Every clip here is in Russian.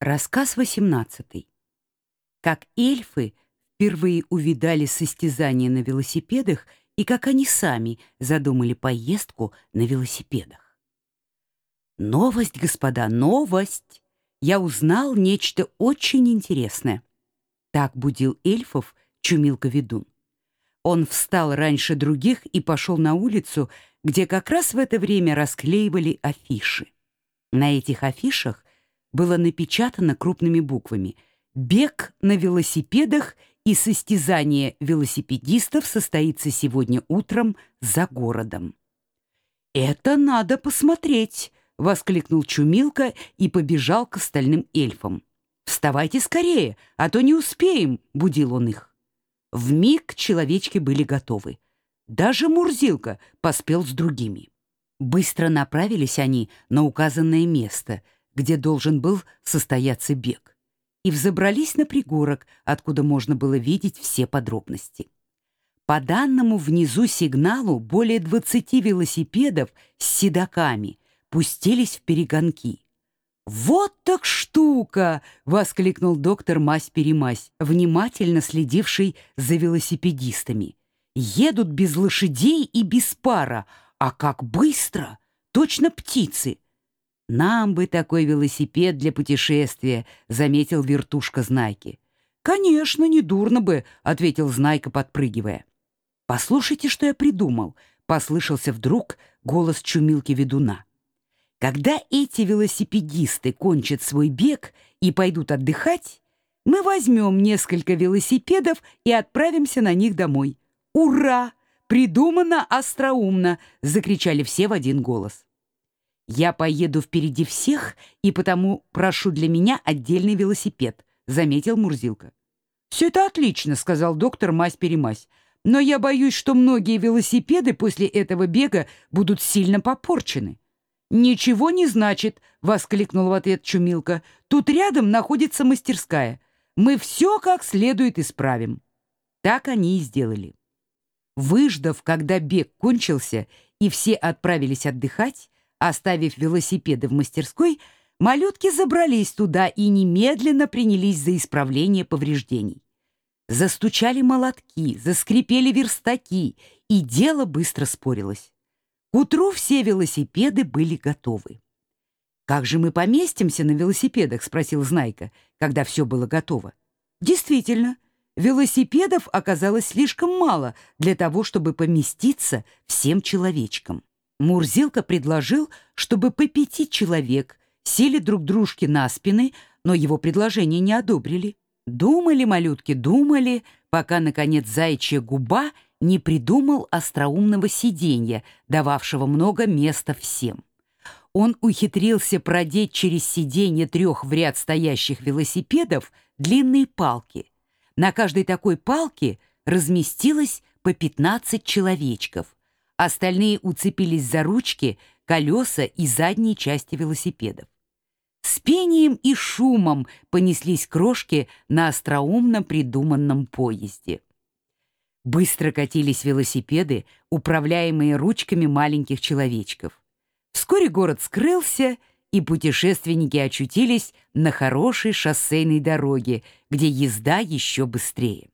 Рассказ 18. Как эльфы впервые увидали состязания на велосипедах и как они сами задумали поездку на велосипедах. Новость, господа, новость! Я узнал нечто очень интересное. Так будил эльфов Чумилка-ведун. Он встал раньше других и пошел на улицу, где как раз в это время расклеивали афиши. На этих афишах было напечатано крупными буквами «Бег на велосипедах и состязание велосипедистов состоится сегодня утром за городом». «Это надо посмотреть!» — воскликнул Чумилка и побежал к остальным эльфам. «Вставайте скорее, а то не успеем!» — будил он их. В миг человечки были готовы. Даже Мурзилка поспел с другими. Быстро направились они на указанное место — где должен был состояться бег, и взобрались на пригорок, откуда можно было видеть все подробности. По данному внизу сигналу более 20 велосипедов с седаками пустились в перегонки. «Вот так штука!» — воскликнул доктор Мась-Перемась, внимательно следивший за велосипедистами. «Едут без лошадей и без пара, а как быстро! Точно птицы!» «Нам бы такой велосипед для путешествия», — заметил вертушка Знайки. «Конечно, не дурно бы», — ответил Знайка, подпрыгивая. «Послушайте, что я придумал», — послышался вдруг голос чумилки-ведуна. «Когда эти велосипедисты кончат свой бег и пойдут отдыхать, мы возьмем несколько велосипедов и отправимся на них домой. Ура! Придумано остроумно!» — закричали все в один голос. «Я поеду впереди всех, и потому прошу для меня отдельный велосипед», — заметил Мурзилка. «Все это отлично», — сказал доктор Мась-Перемась. «Но я боюсь, что многие велосипеды после этого бега будут сильно попорчены». «Ничего не значит», — воскликнул в ответ Чумилка. «Тут рядом находится мастерская. Мы все как следует исправим». Так они и сделали. Выждав, когда бег кончился, и все отправились отдыхать, Оставив велосипеды в мастерской, малютки забрались туда и немедленно принялись за исправление повреждений. Застучали молотки, заскрипели верстаки, и дело быстро спорилось. К утру все велосипеды были готовы. «Как же мы поместимся на велосипедах?» — спросил Знайка, когда все было готово. «Действительно, велосипедов оказалось слишком мало для того, чтобы поместиться всем человечкам. Мурзилка предложил, чтобы по пяти человек сели друг дружке на спины, но его предложение не одобрили. Думали малютки, думали, пока, наконец, заячья губа не придумал остроумного сиденья, дававшего много места всем. Он ухитрился продеть через сиденье трех в ряд стоящих велосипедов длинные палки. На каждой такой палке разместилось по 15 человечков, Остальные уцепились за ручки, колеса и задние части велосипедов. С пением и шумом понеслись крошки на остроумно придуманном поезде. Быстро катились велосипеды, управляемые ручками маленьких человечков. Вскоре город скрылся, и путешественники очутились на хорошей шоссейной дороге, где езда еще быстрее.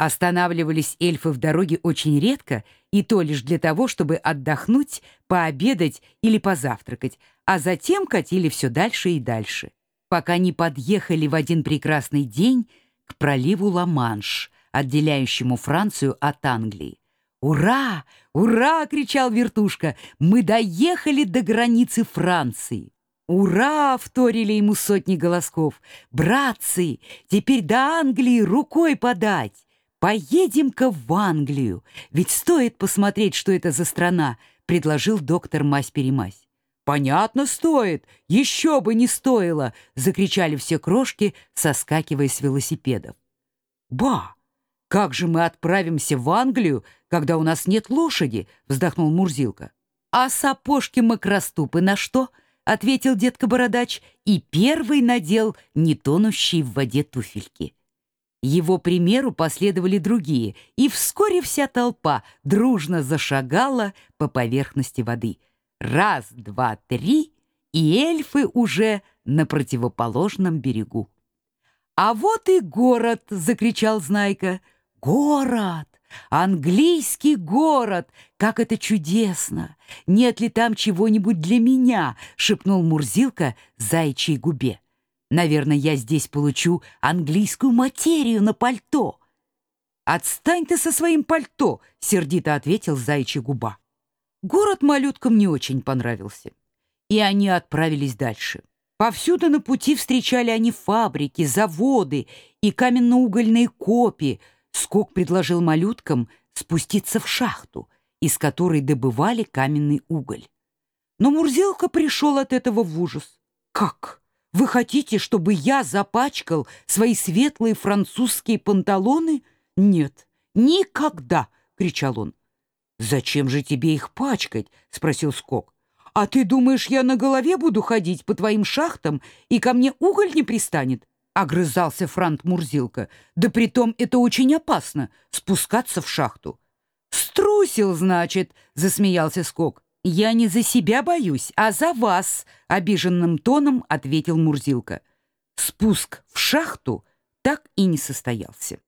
Останавливались эльфы в дороге очень редко, и то лишь для того, чтобы отдохнуть, пообедать или позавтракать, а затем катили все дальше и дальше, пока не подъехали в один прекрасный день к проливу Ла-Манш, отделяющему Францию от Англии. «Ура! Ура!» — кричал вертушка. «Мы доехали до границы Франции!» «Ура!» — вторили ему сотни голосков. «Братцы, теперь до Англии рукой подать!» «Поедем-ка в Англию, ведь стоит посмотреть, что это за страна», — предложил доктор Мась-Перемась. «Понятно, стоит! Еще бы не стоило!» — закричали все крошки, соскакивая с велосипедов. «Ба! Как же мы отправимся в Англию, когда у нас нет лошади?» — вздохнул Мурзилка. «А сапожки-макроступы на что?» — ответил детка-бородач и первый надел нетонущие в воде туфельки. Его примеру последовали другие, и вскоре вся толпа дружно зашагала по поверхности воды. Раз, два, три, и эльфы уже на противоположном берегу. «А вот и город!» — закричал Знайка. «Город! Английский город! Как это чудесно! Нет ли там чего-нибудь для меня?» — шепнул Мурзилка заячьей губе. «Наверное, я здесь получу английскую материю на пальто». «Отстань ты со своим пальто!» — сердито ответил заячья губа. Город малюткам не очень понравился, и они отправились дальше. Повсюду на пути встречали они фабрики, заводы и каменно-угольные копи. Скок предложил малюткам спуститься в шахту, из которой добывали каменный уголь. Но Мурзилка пришел от этого в ужас. «Как? Вы хотите, чтобы я запачкал свои светлые французские панталоны? Нет, никогда!» — кричал он. «Зачем же тебе их пачкать?» — спросил Скок. «А ты думаешь, я на голове буду ходить по твоим шахтам, и ко мне уголь не пристанет?» — огрызался Франт Мурзилка. «Да притом это очень опасно — спускаться в шахту». «Струсил, значит», — засмеялся Скок. «Я не за себя боюсь, а за вас», — обиженным тоном ответил Мурзилка. Спуск в шахту так и не состоялся.